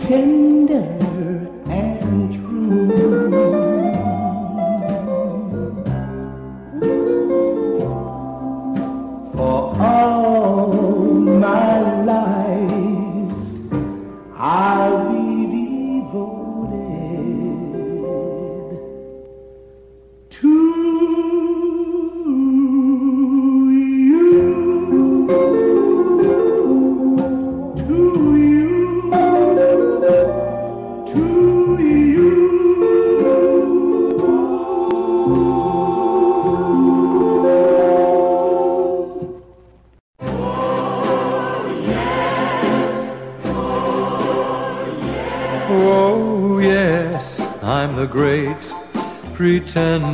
Tender pretender.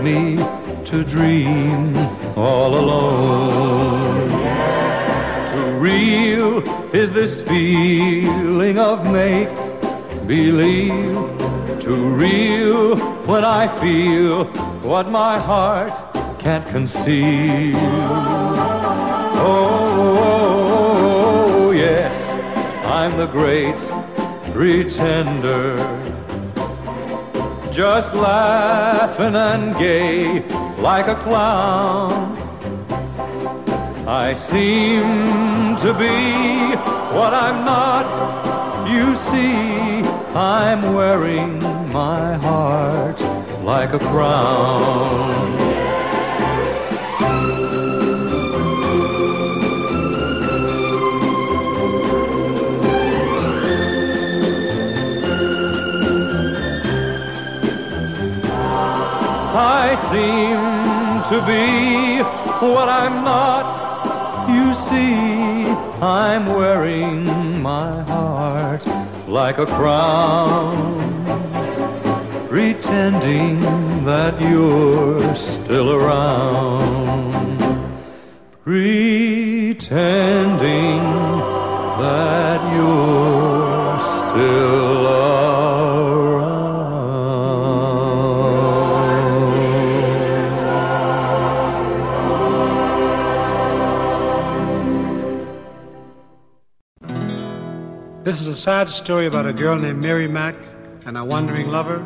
Me to dream all alone. Too real is this feeling of make believe. Too real when I feel what my heart can't conceive. Oh, yes, I'm the great pretender. Just laughing and gay like a clown. I seem to be what I'm not. You see, I'm wearing my heart like a crown. I seem to be what I'm not. You see, I'm wearing my heart like a crown, pretending that you're still around, pretending sad story about a girl named Mary Mack and a wandering lover,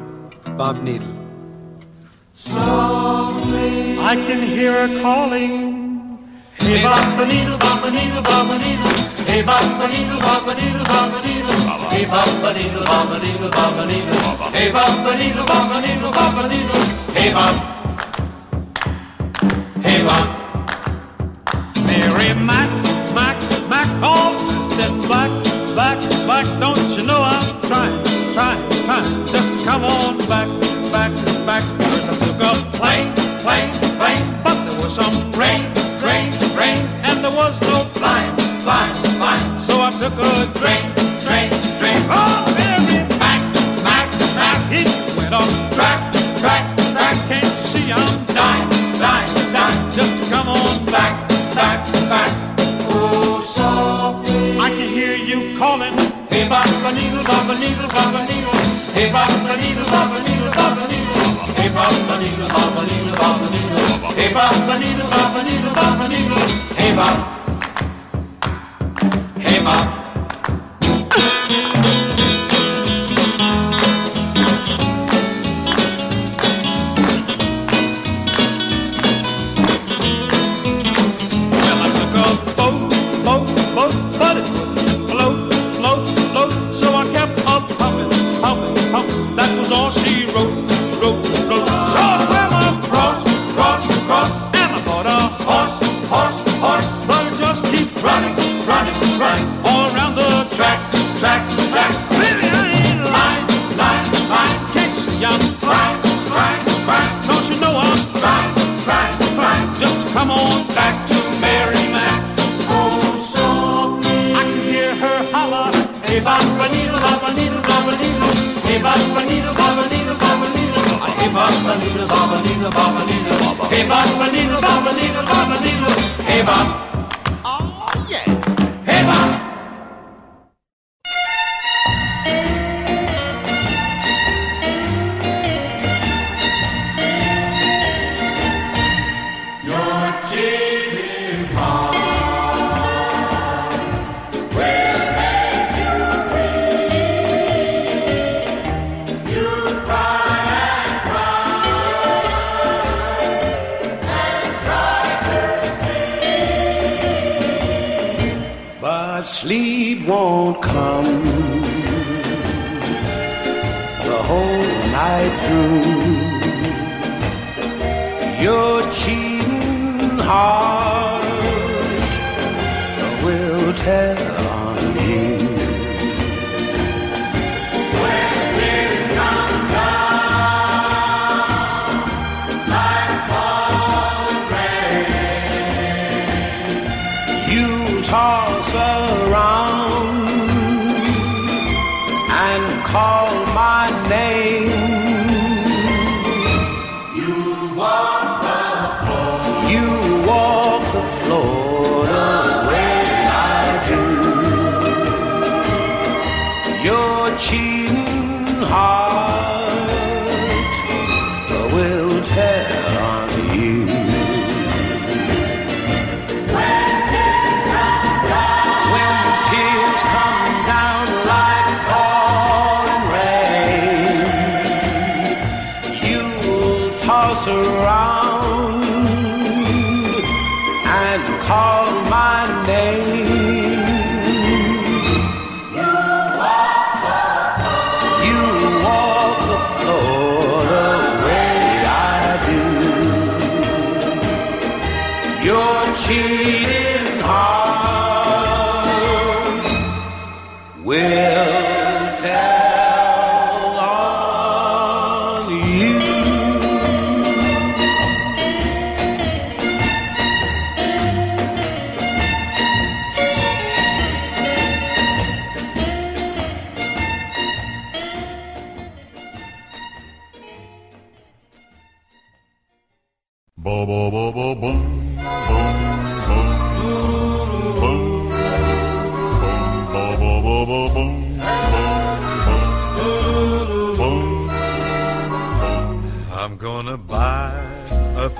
Bob Needle. I can hear her calling. Hey, Bob a Needle, Bob a Needle, Bob a Needle. Hey, Bob a Needle, Bob a Needle, Bob a Needle. Hey, Bob a Needle, Bob a Needle, Bob a Needle. Hey, Bob a Needle, Bob a Needle, Bob a Needle. Hey, Bob. Hey, Bob. Mary Mack, Mack, Mack, all dressed in black. Don't you know I'm trying, trying, trying just to come on back, back, back. First I took a plane, plane, plane, but there was some rain, rain, rain, and there was no flying, flying, flying. So I took a train, train, train. Oh, Mary, back, back, back. He went on track, track, track. Can't you see I'm dying, dying, dying just to come on back, back, Hey, baba needle, baba needle, baba needle. Hey, baba needle, baba needle, baba needle. Hey, baba needle, baba needle, baba needle. Hey, baba needle, baba needle, baba needle. Hey, baba. Hey, baba.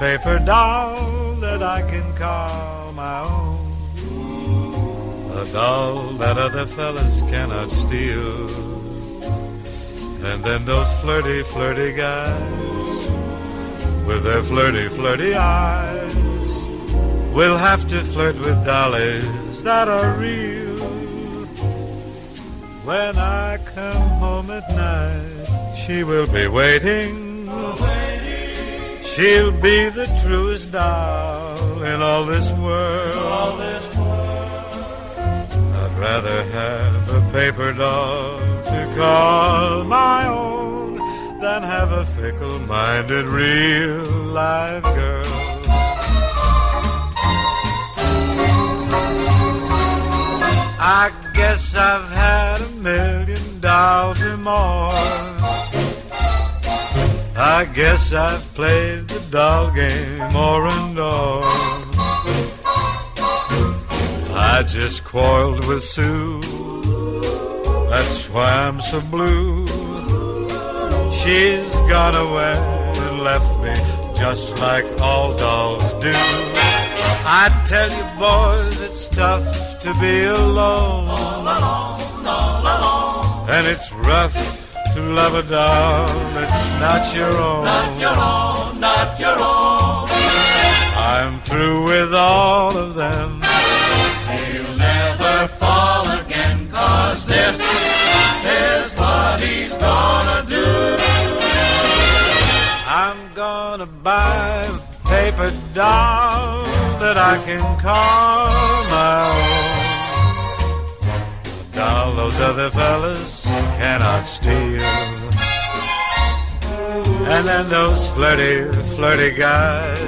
Paper doll that I can call my own. A doll that other fellas cannot steal. And then those flirty, flirty guys with their flirty, flirty eyes. We'll have to flirt with dollies that are real. When I come home at night, she will be waiting. She'll be the truest doll in all this world. I'd rather have a paper doll to call my own than have a fickle minded real live girl. I guess I've had a million dolls or more. I guess I've played the doll game more and more. I just quarreled with Sue. That's why I'm so blue. She's gone away and left me just like all dolls do. I tell you, boys, it's tough to be alone. All alone, all alone. And it's rough to love a doll that's not your own. Not your own, not your own. I'm through with all of them. He'll never fall again, cause this is what he's gonna do. I'm gonna buy a paper doll that I can call my own. Doll those other fellas cannot steal. And then those flirty, flirty guys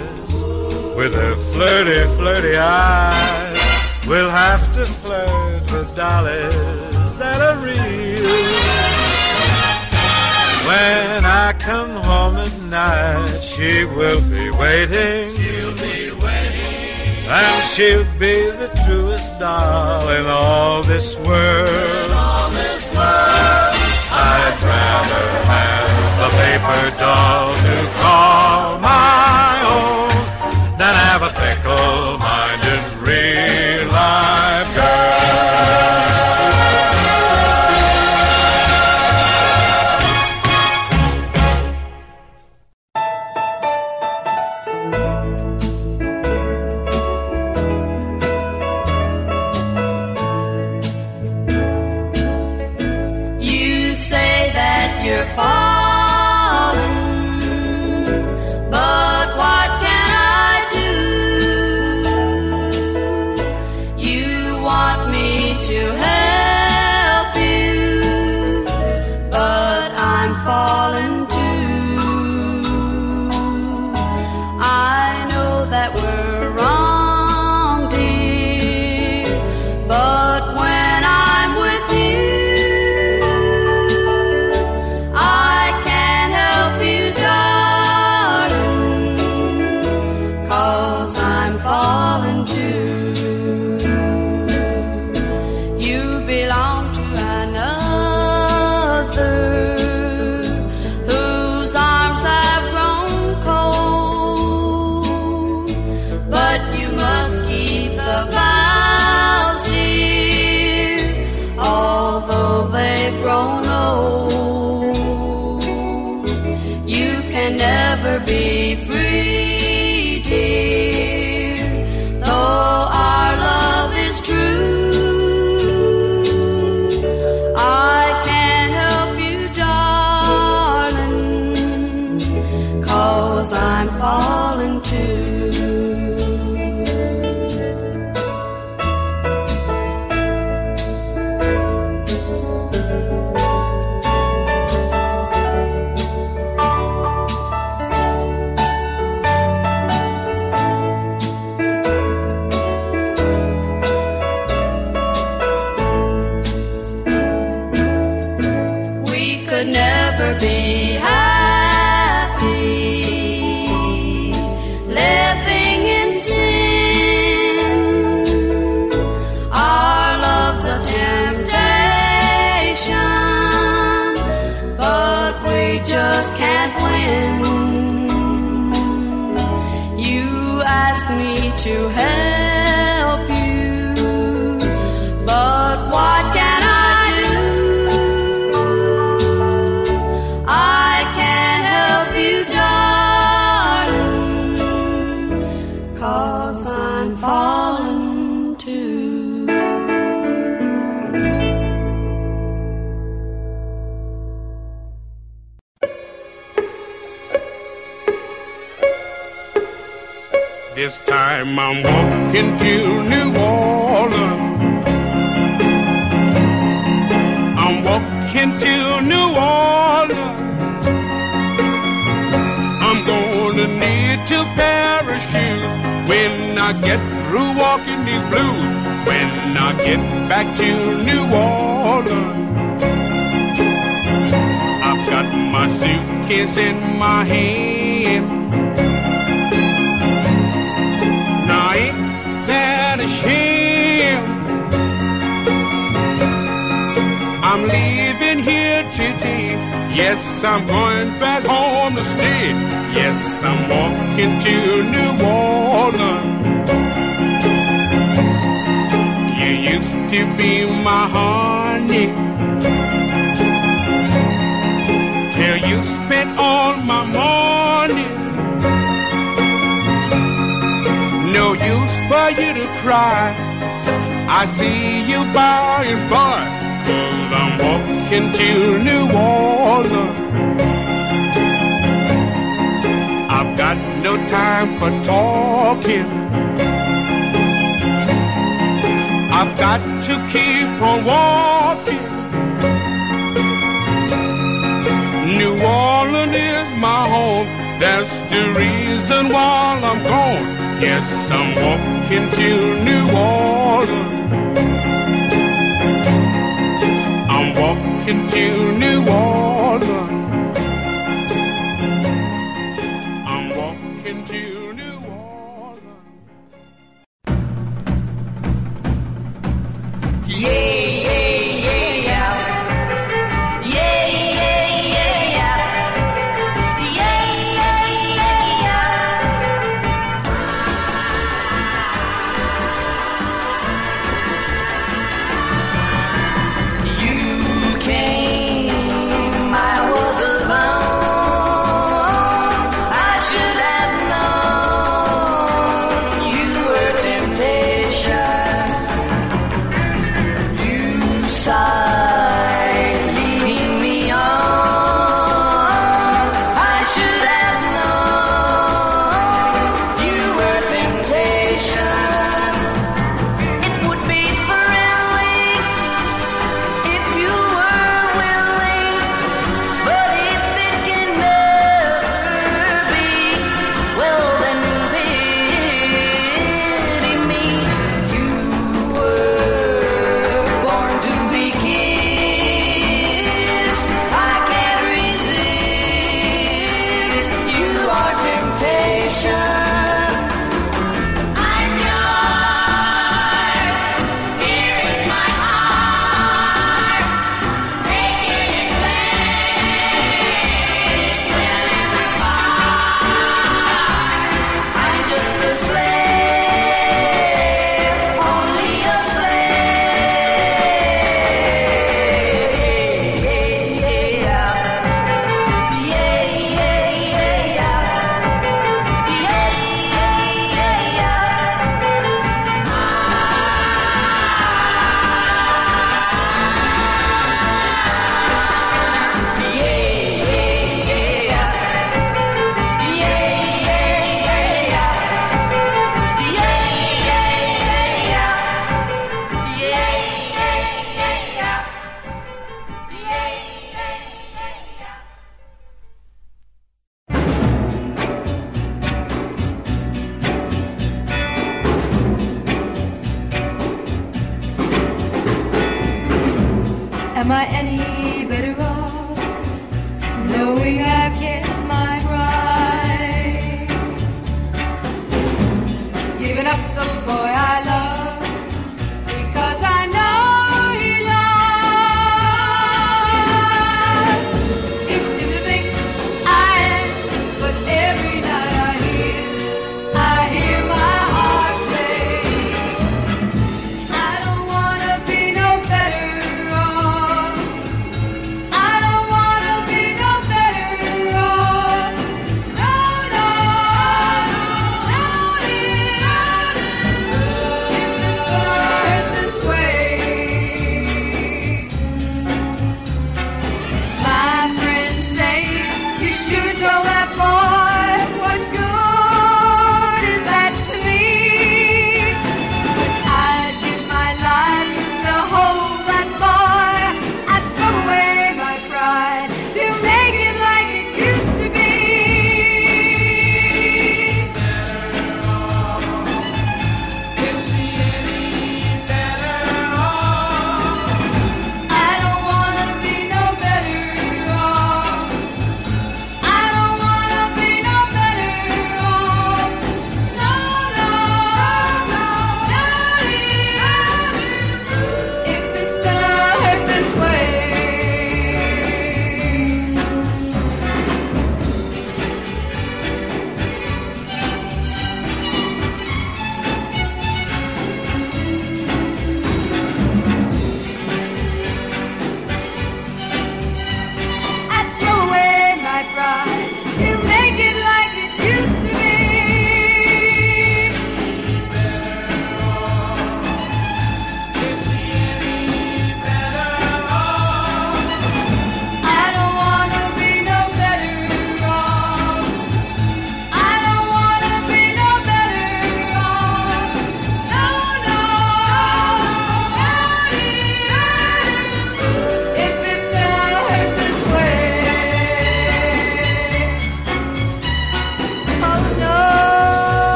with their flirty, flirty eyes will have to flirt with dollies that are real. When I come home at night, she will be waiting. She'll be waiting And she'll be the truest doll in all this world. all this world. I'd rather have a paper doll to call my own. Than have a fickle-minded cause I'm walking to New Orleans. I'm walking to New Orleans. I'm gonna need of shoes when I get through walking these blues. When I get back to New Orleans, I've got my suitcase in my hand. I'm leaving here today. Yes, I'm going back home to stay. Yes, I'm walking to New Orleans. You used to be my honey. Till you spent all my money. No use for you to cry. I see you by and by. Walking to New Orleans. I've got no time for talking. I've got to keep on walking. New Orleans is my home. That's the reason why I'm gone. Yes, I'm walking to New Orleans. I'm walking to New Orleans.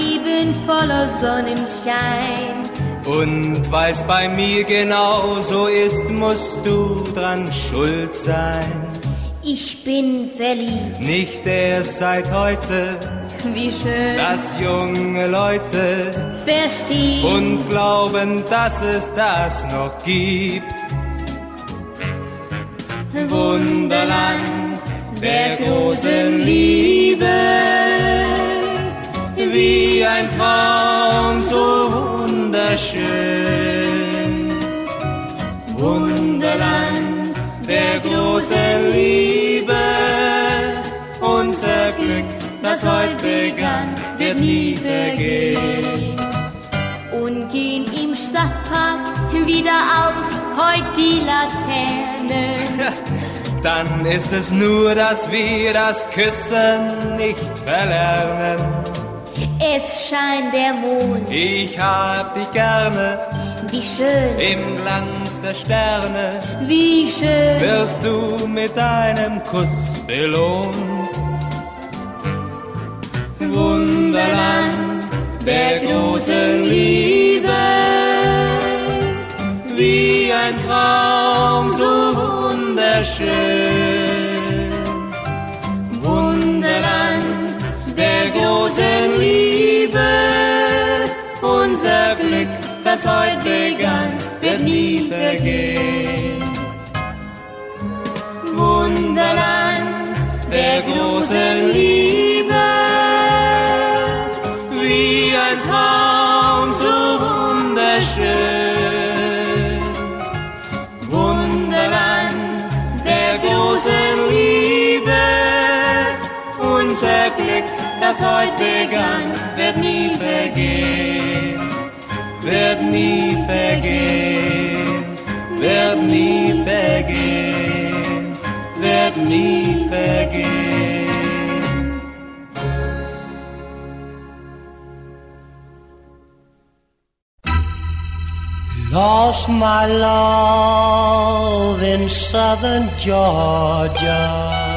Mein Leben voller Sonnenschein. Und weil's bei mir genau so ist, musst du dran schuld sein. Ich bin verliebt, Nicht erst seit heute, wie schön dass junge Leute verstehen. und glauben, dass es das noch gibt. Wunderland der großen Liebe, Wie ein Traum so wunderschön. Wunderland der großen Liebe. Unser Glück, das heute begann, wird nie vergehen. und gehen im Stadtpark wieder aus, heut die Laterne. Dann ist es nur, dass wir das Küssen nicht verlernen. Es scheint der Mond, Ich hab dich gerne wie schön, im Glanz der Sterne. wie schön. Wirst du mit deinem Kuss belohnt. Wunderland der großen Liebe, wie ein Traum so wunderschön. Wunderland Der großen Liebe, das heute begann, wird nie vergehen. Wunderland Der großen Liebe, wie ein Traum so wunderschön. Wunderland der großen Liebe. Unser Glück, das heute begann, wird nie vergehen, wird nie vergehen, wird nie vergehen, nie vergehen. Lost my love in southern Georgia.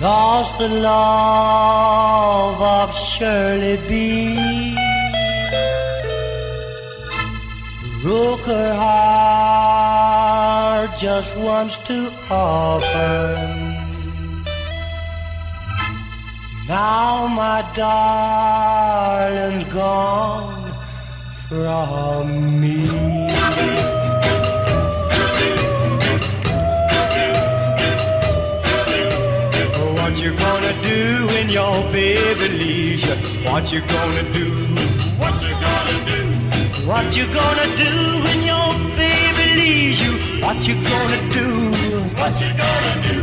Lost the love of Shirley B. Broke her heart just once too often. Now my darling's gone from me. What you gonna do when your baby leaves you? What you gonna do? What you gonna do? What you gonna do when your baby leaves you? What you gonna do? What you gonna do?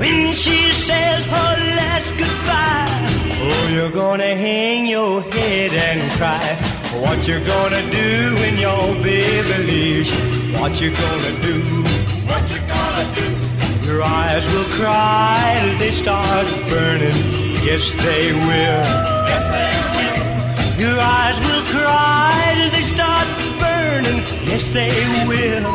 When she says her last goodbye, oh, you're gonna hang your head and cry. What you gonna do when your baby leaves you? What you gonna do? What you gonna do? Your eyes will cry, they start burning. Yes, they will. Yes, they will. Your eyes will cry, they start burning. Yes, they will.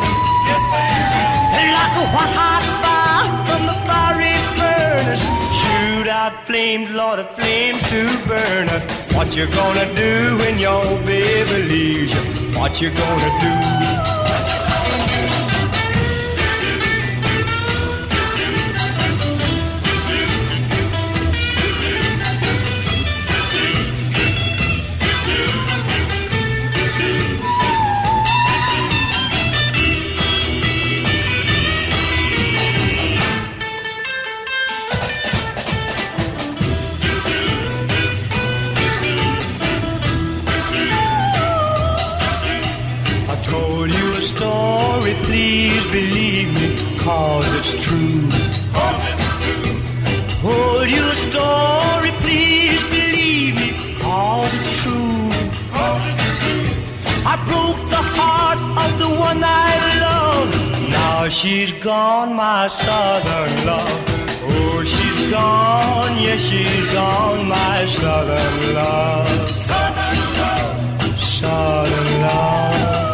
Yes, they will. Like a white hot fire from the fiery furnace. Shoot out flames, Lord, of flames to burn us. What you gonna do when your baby leaves you? What you gonna do? Now she's gone, my southern love. Oh, she's gone, yes, she's gone, my southern love. Southern love. Southern love.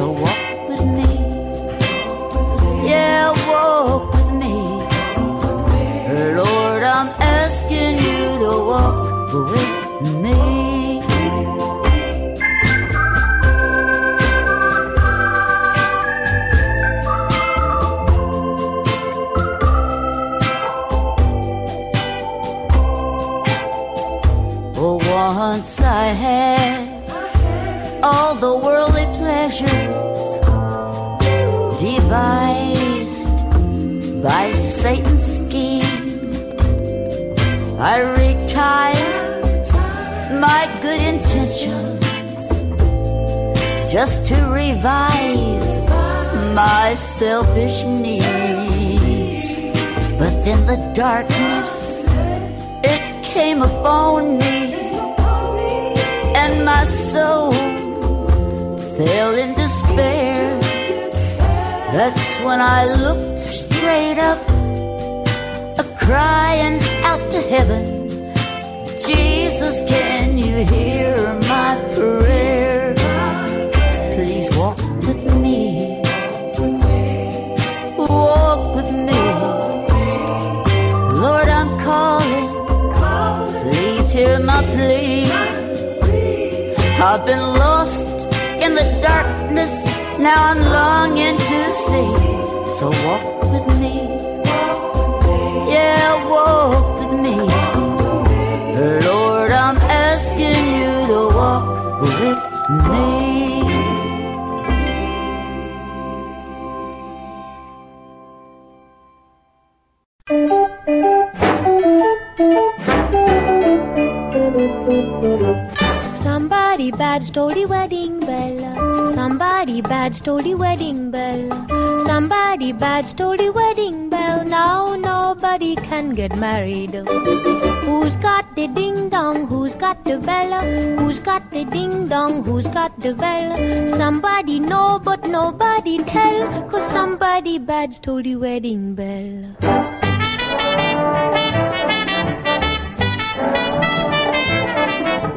So walk with me, yeah, walk with me. Lord, I'm asking you to walk with me. Oh, once I had I retired my good intentions just to revive my selfish needs. But then the darkness it came upon me, and my soul fell in despair. That's when I looked straight up, crying out to heaven. Jesus, can you hear my prayer? Please walk with me. Walk with me. Lord, I'm calling. Please hear my plea. I've been lost in the darkness. Now I'm longing to see. So walk with me. Somebody bad stole the wedding bell. Somebody bad stole the wedding bell. Somebody bad stole the wedding bell. Now nobody can get married. Who's got the ding dong? Who's got the bell? Who's got the ding dong? Who's got the bell? Somebody know, but nobody tell. Cause somebody bad stole the wedding bell.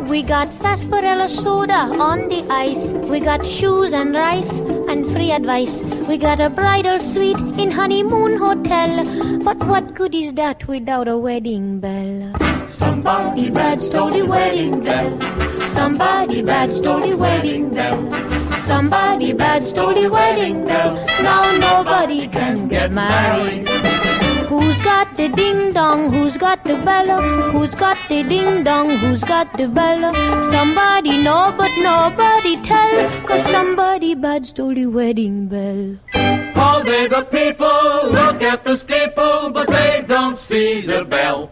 We got sarsaparilla soda on the ice. We got shoes and rice and free advice. We got a bridal suite in honeymoon hotel. But what good is that without a wedding bell? Somebody bad stole the wedding bell. Somebody bad stole the wedding bell. Somebody bad stole the wedding bell. Now nobody can get married. Who's got the ding dong? Who's got the bell? Who's got the ding dong? Who's got the bell? Somebody know, but nobody tell. Cause somebody bad stole the wedding bell. All day the people look at the steeple, but they don't see the bell.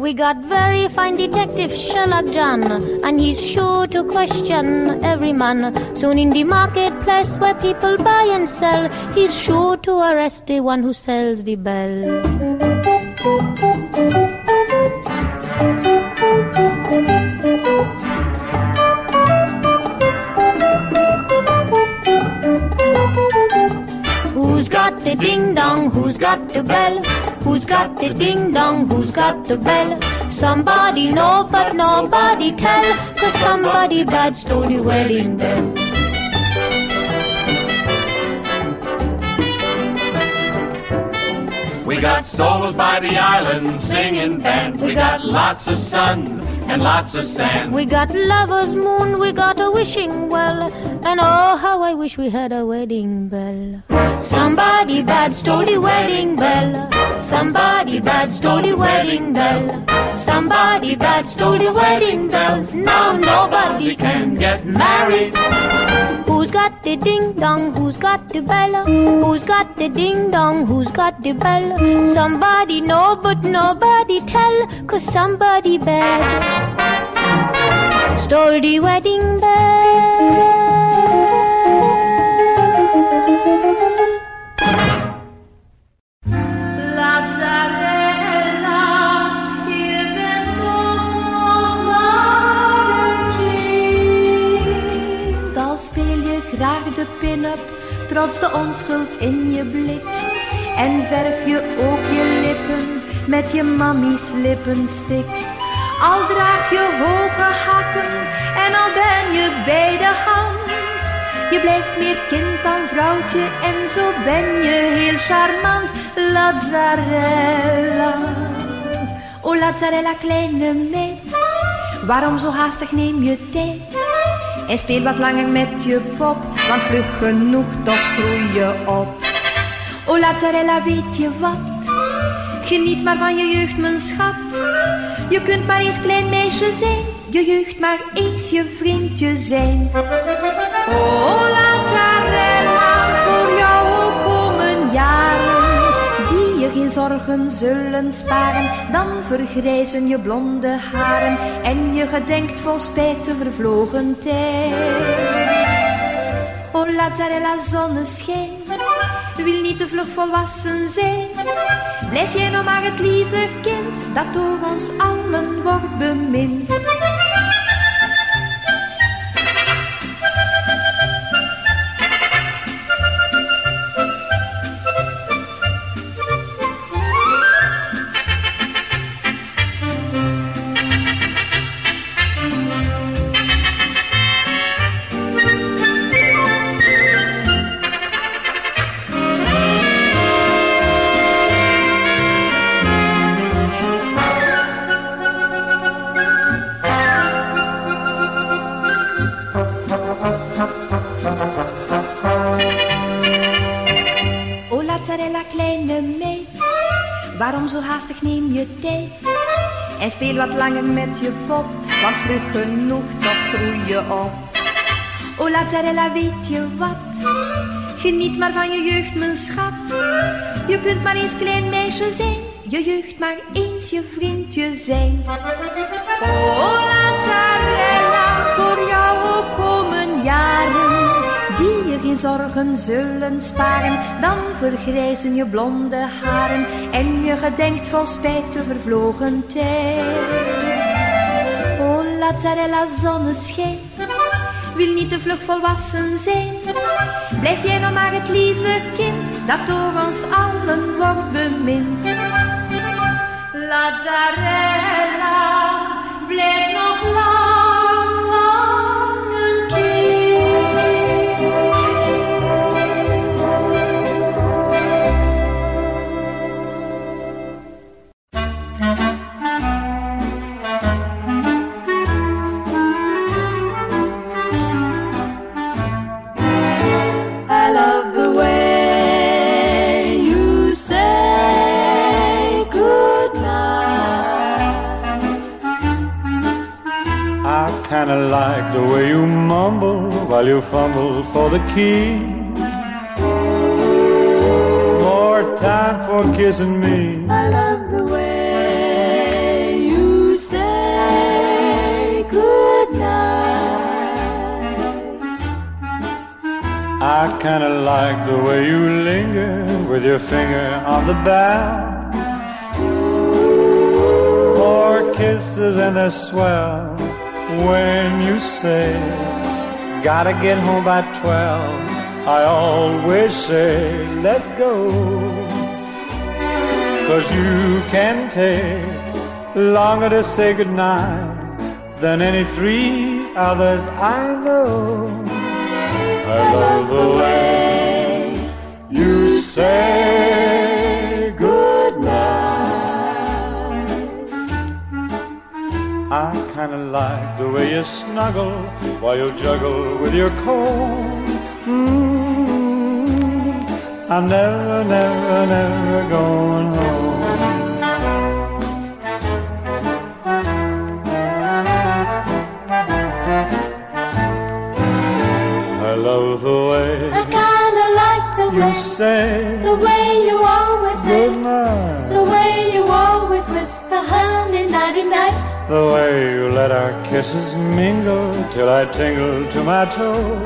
We got very fine detective Sherlock John, and he's sure to question every man. Soon in the marketplace where people buy and sell, he's sure to arrest the one who sells the bell. The ding dong? Who's got the bell? Who's got the ding dong? Who's got the bell? Somebody know, but nobody tell. Cause somebody bad stole the wedding bell. We got solos by the island singing band. We got lots of sun and lots of sand. We got lover's moon, we got a wishing well, and oh, how I wish we had a wedding bell. Somebody bad stole the wedding bell. Somebody bad stole the wedding bell. Somebody bad stole the wedding bell. Now nobody can get married. Who's got the ding dong? Who's got the bell? Who's got the ding dong? Who's got the bell? Somebody know, but nobody tell. Cause somebody bad stole the wedding bell. Trots de onschuld in je blik. En verf je ook je lippen met je mammies lippenstick. Al draag je hoge hakken en al ben je bij de hand. Je blijft meer kind dan vrouwtje en zo ben je heel charmant. Lazzarella, oh Lazzarella kleine meid. Waarom zo haastig neem je tijd? En speel wat langer met je pop, want vlug genoeg toch groei je op. Oh Lazzarella, weet je wat? Geniet maar van je jeugd, mijn schat. Je kunt maar eens klein meisje zijn, je jeugd maar eens je vriendje zijn. Oh Lazzarella, voor jou komen jaren die je geen zorgen zullen sparen. Dan vergrijzen je blonde haren en je gedenkt vol spijt de vervlogen tijd. Lazzarella, zonneschijn, wil niet te vlug volwassen zijn. Blijf jij nog maar het lieve kind dat door ons allen wordt bemind. Speel wat langer met je pop, want vlug genoeg toch groei je op. O Lazzarella, weet je wat? Geniet maar van je jeugd, mijn schat. Je kunt maar eens klein meisje zijn, je jeugd maar eens je vriendje zijn. O Lazzarella, zorgen zullen sparen. Dan vergrijzen je blonde haren en je gedenkt vol spijt de vervlogen tijd. O Lazzarella, zonneschijn, wil niet te vlug volwassen zijn. Blijf jij nog maar het lieve kind dat door ons allen wordt bemind. Lazzarella, blijf nog lang, like the way you mumble while you fumble for the key. More time for kissing me. I love the way you say goodnight. I kinda like the way you linger with your finger on the bow. More kisses and they're swell when you say, Gotta get home by twelve. I always say, Let's go. Cause you can take longer to say goodnight than any three others I know. I love the way you say kinda like the way you snuggle while you juggle with your comb. Mm, I'm never, never, never going home. I love the way I kinda like the you way, say the way honey, night. The way you let our kisses mingle till I tingle to my toes.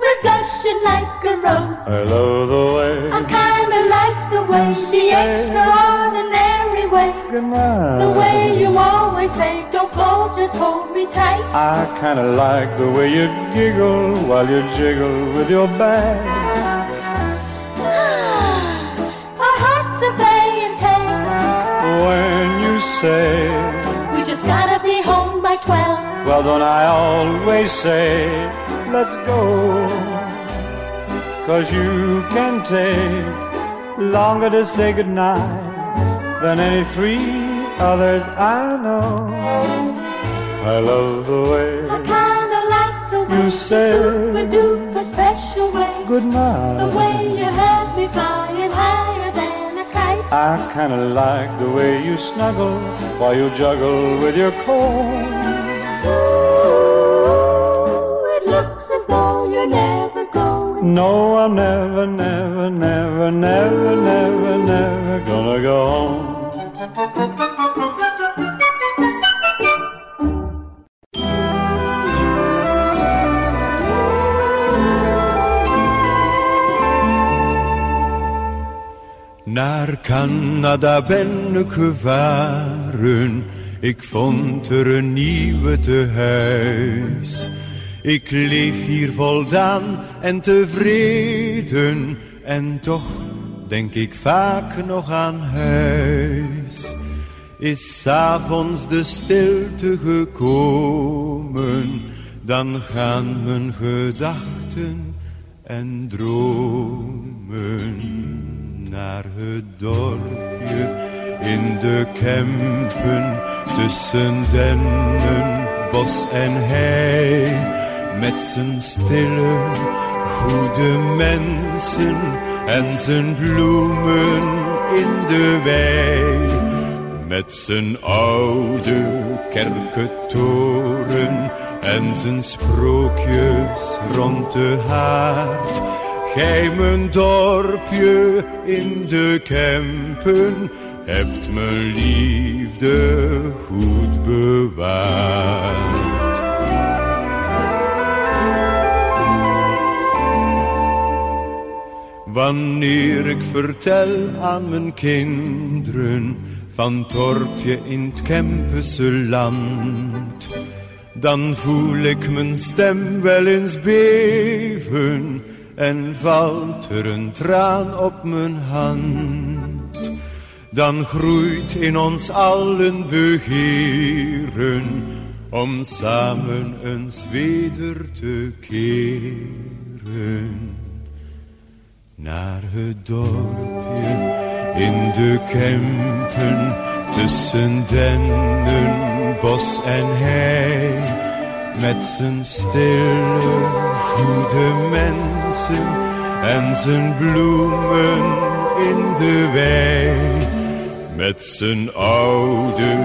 We're blushing like a rose. I love the way. I kinda like the way, the extraordinary way. Good night. The way you always say, don't go, just hold me tight. I kinda like the way you giggle while you jiggle with your bag. Say, We just gotta be home by twelve. well, don't I always say, let's go. Cause you can take longer to say goodnight than any three others I know. I love the way I kinda like the way you say super duper special way. good The way you have me flying higher than a kite. I kinda like the way you snuggle while you juggle with your comb. Ooh, it looks as though you're never going. No, I'm never, never, never, never, never, never gonna go home. Naar Canada ben ik gevaren, ik vond er een nieuwe tehuis. Ik leef hier voldaan en tevreden, en toch denk ik vaak nog aan huis. Is 's avonds de stilte gekomen, dan gaan mijn gedachten en dromen naar het dorpje in de Kempen tussen dennen, bos en hei. Met zijn stille, goede mensen en zijn bloemen in de wei. Met zijn oude kerkentoren en zijn sprookjes rond de haard. Gij mijn dorpje in de Kempen hebt mijn liefde goed bewaard. Wanneer ik vertel aan mijn kinderen van dorpje in het Kempense land, dan voel ik mijn stem wel eens beven en valt er een traan op mijn hand. Dan groeit in ons allen begeren om samen eens weder te keren naar het dorpje in de Kempen tussen dennen, bos en hei. Met zijn stille, goede mensen en zijn bloemen in de wei. Met zijn oude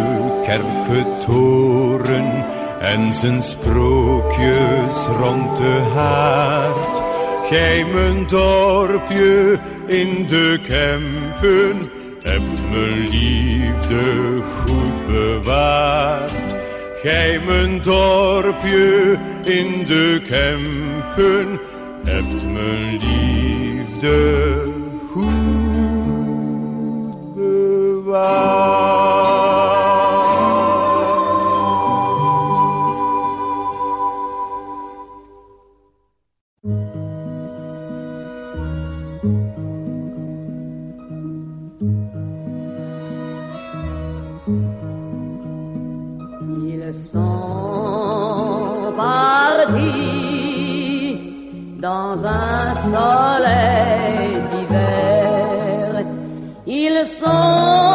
kerkentoren en zijn sprookjes rond de haard. Gij mijn dorpje in de Kempen hebt mijn liefde goed bewaard. Gij mijn dorpje in de Kempen hebt mijn liefde goed bewaard. Dans un soleil d'hiver. Ils sont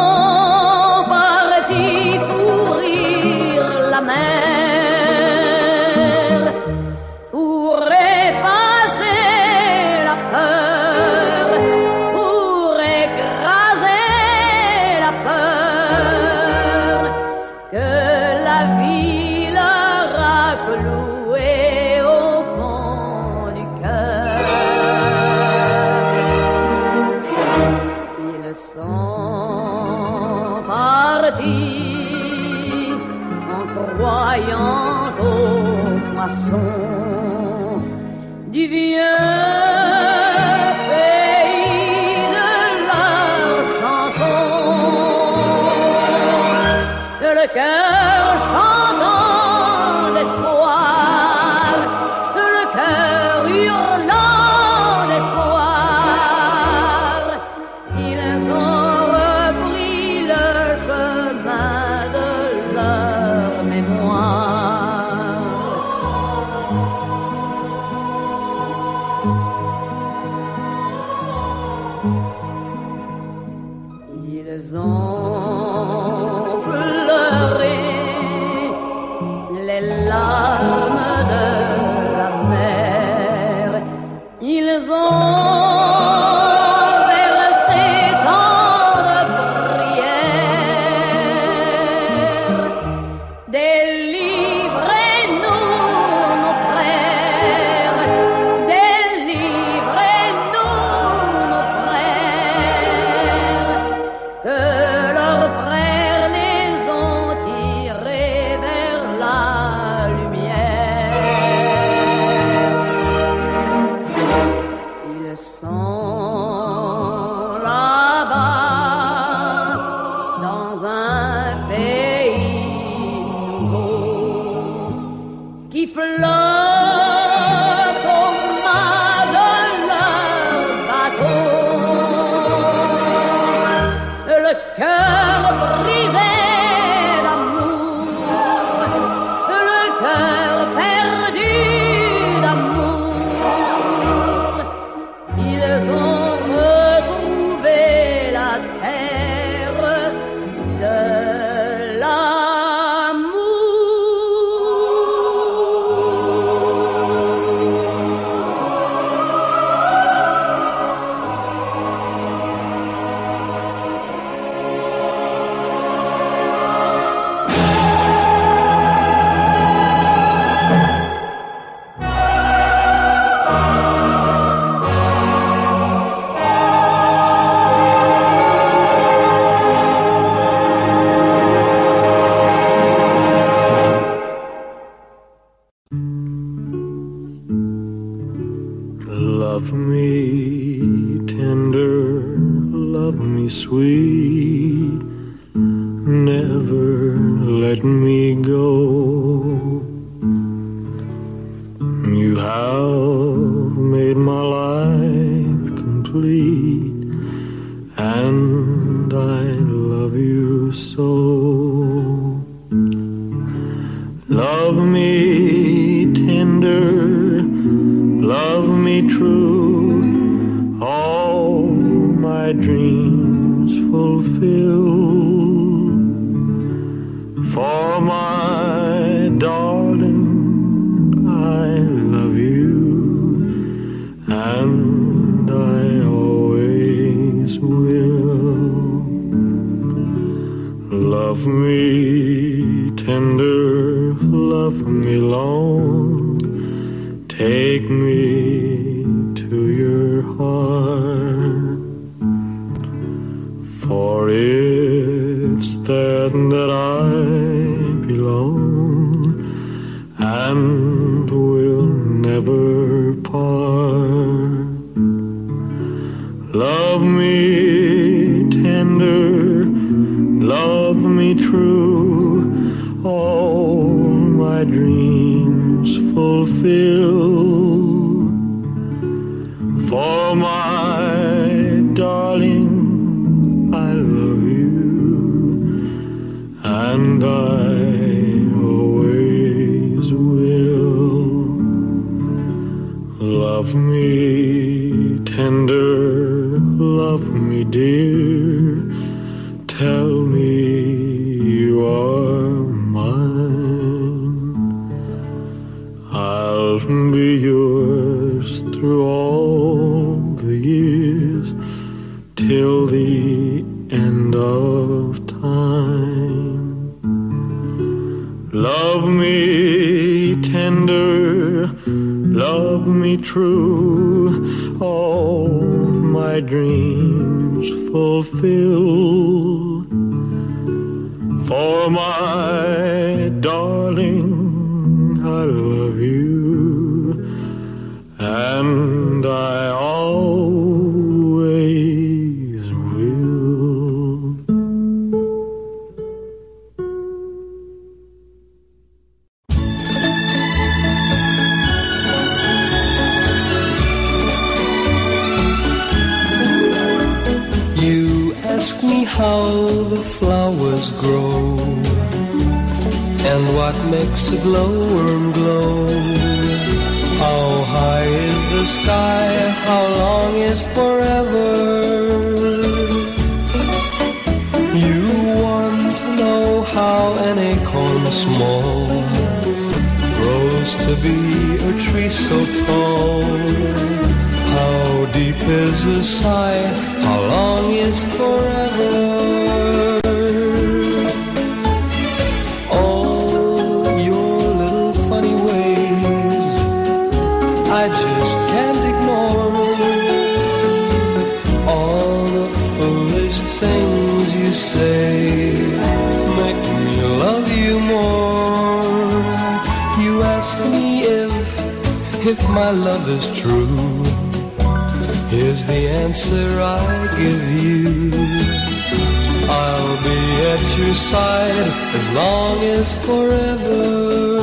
forever.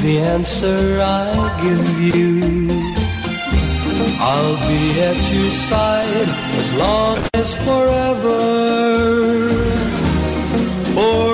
The answer I give you I'll be at your side as long as forever. Forever.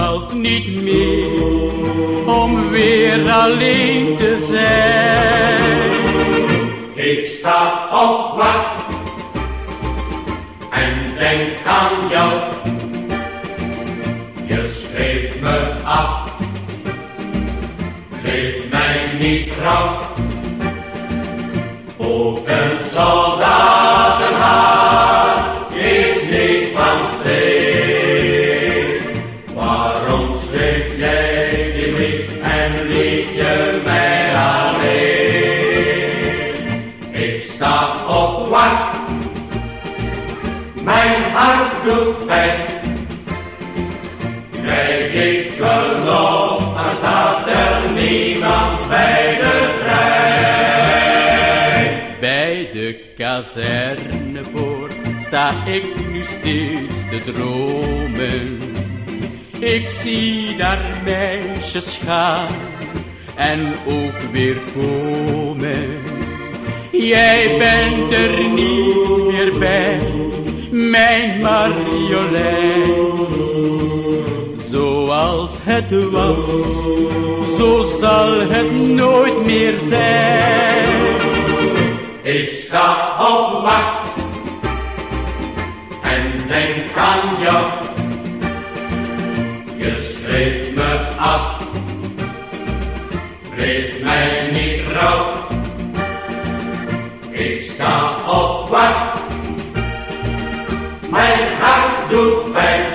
Valt niet meer om weer alleen te zijn. Ik sta op wacht en denk aan jou. Je schreef me af, bleef mij niet trouw. Ook een soldatenhart Krijg ik verlof, dan staat er niemand bij de trein. Bij de kazernepoort sta ik nu steeds te dromen. Ik zie daar meisjes gaan en ook weer komen. Jij bent er niet meer bij, mijn Marjolein. Zoals het was, zo zal het nooit meer zijn. Ik sta op wacht en denk aan jou. Je schreef me af, bleef mij niet trouw. Ik sta op wacht, mijn hart doet pijn.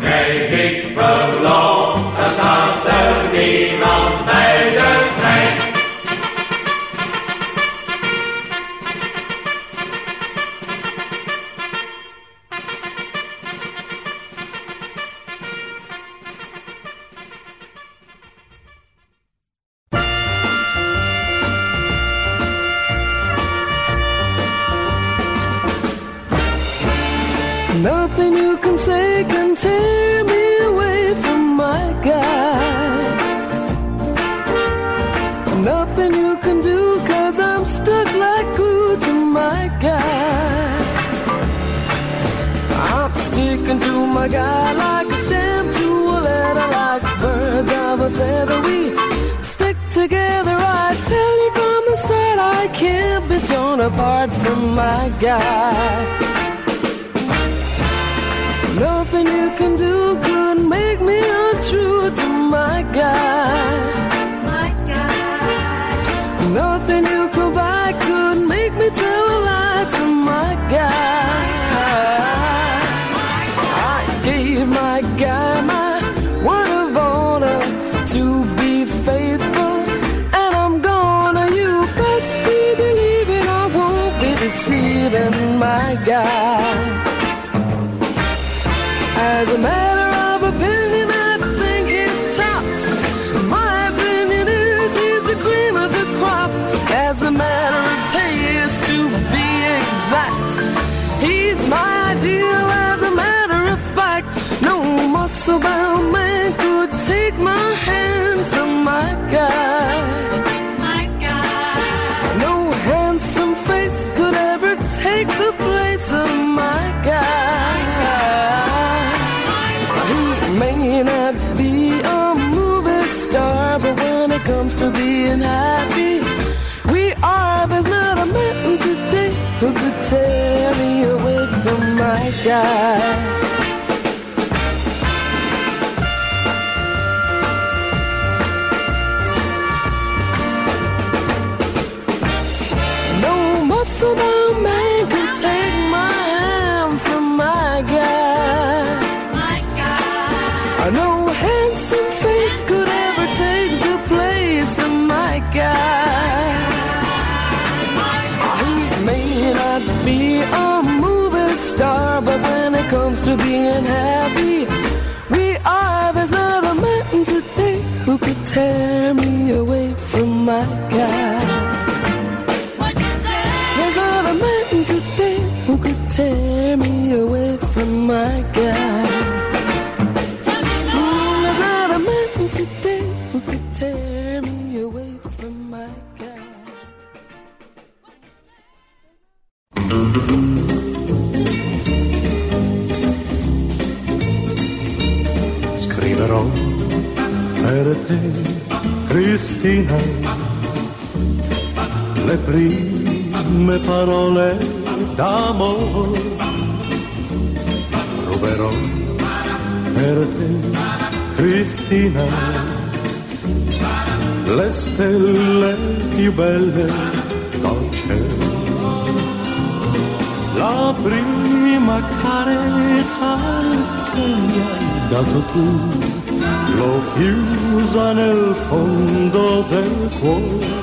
Krijg ik verlof, dan staat er niemand bij de nothing you can do, cause I'm stuck like glue to my guy. I'm sticking to my guy like a stamp to a letter, like birds of a feather. We stick together, I tell you from the start, I can't be torn apart from my guy. Nothing you can do could make me untrue to my guy. girl. sky. from my God. mattina le stelle più belle dal cielo. La prima carezza che mi hai dato tu l'ho chiusa nel fondo del cuore.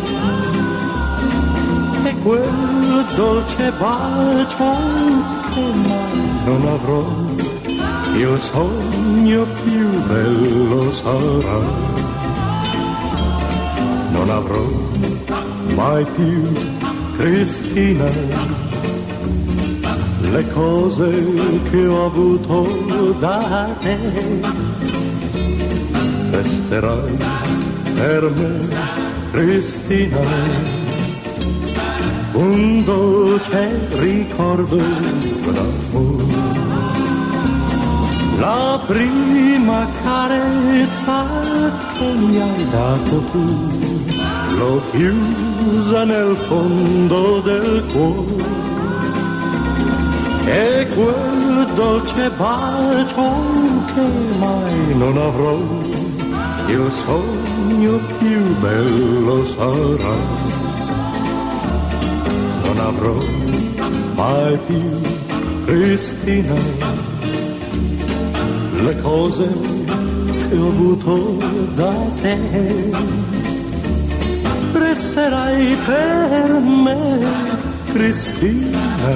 E quel dolce bacio che mai non avrò il sogno più bello sarà. Non avrò mai più Cristina le cose che ho avuto da te. Resterai per me, Cristina, un dolce ricordo. Bravo la prima carezza che mi hai dato tu, l'ho chiusa nel fondo del cuore. E quel dolce bacio che mai non avrò, il sogno più bello sarà. Non avrò mai più Cristina le cose che ho avuto da te. Resterai per me, Cristina,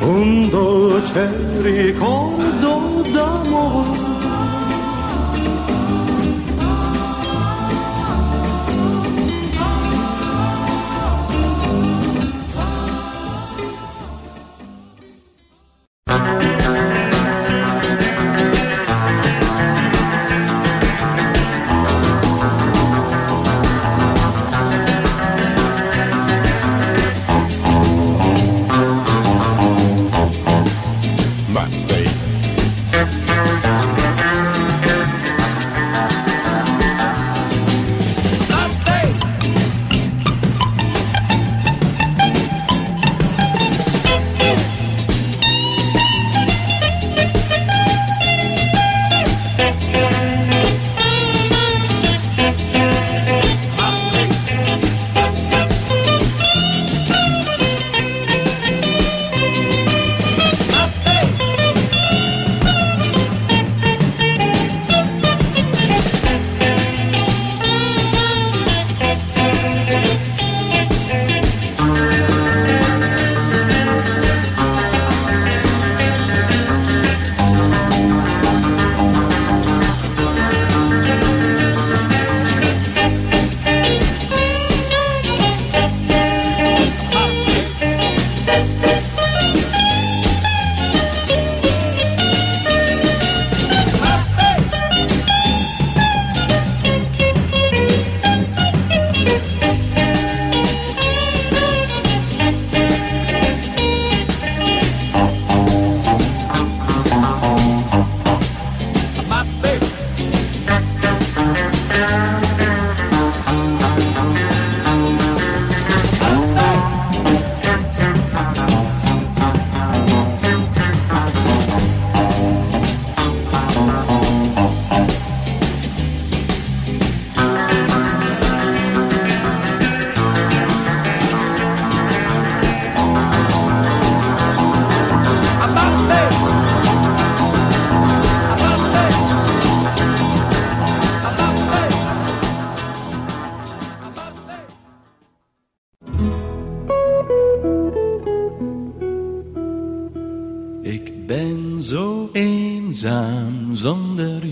un dolce ricordo d'amore.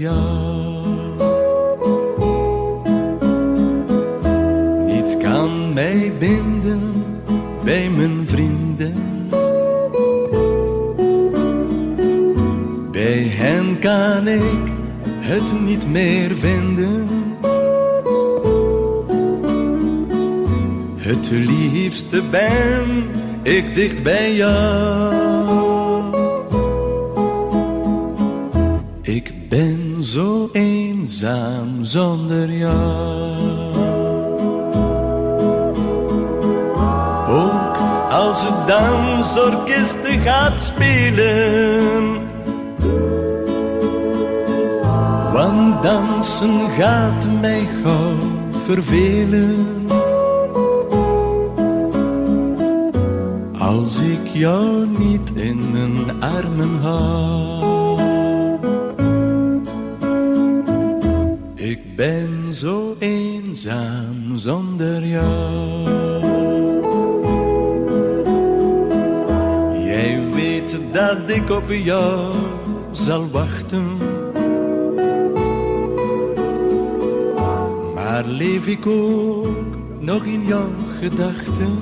jaar. Niets kan mij binden bij mijn vrienden. Bij hen kan ik het niet meer vinden. Het liefste ben ik dicht bij jou. orkesten gaat spelen. Want dansen gaat mij gauw vervelen. op jou zal wachten. Maar leef ik ook nog in jouw gedachten?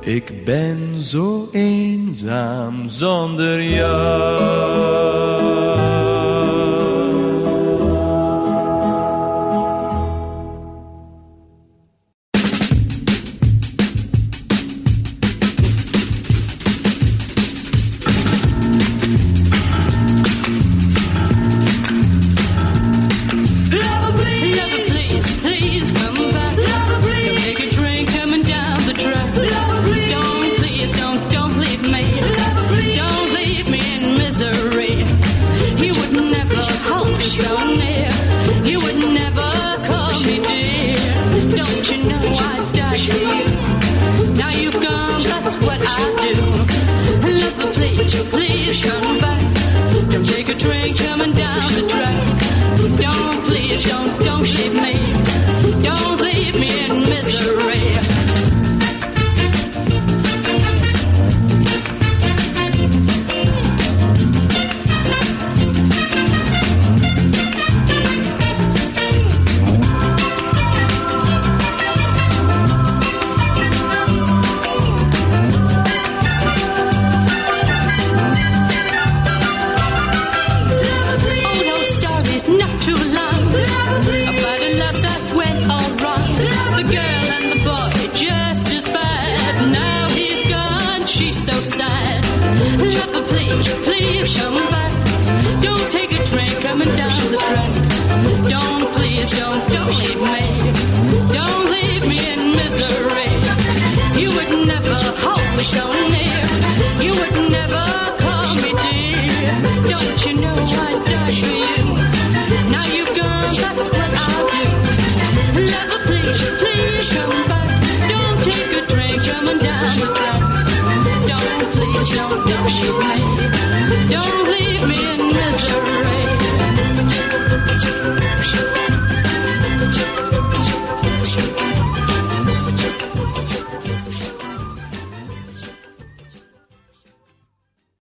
Ik ben zo eenzaam zonder jou.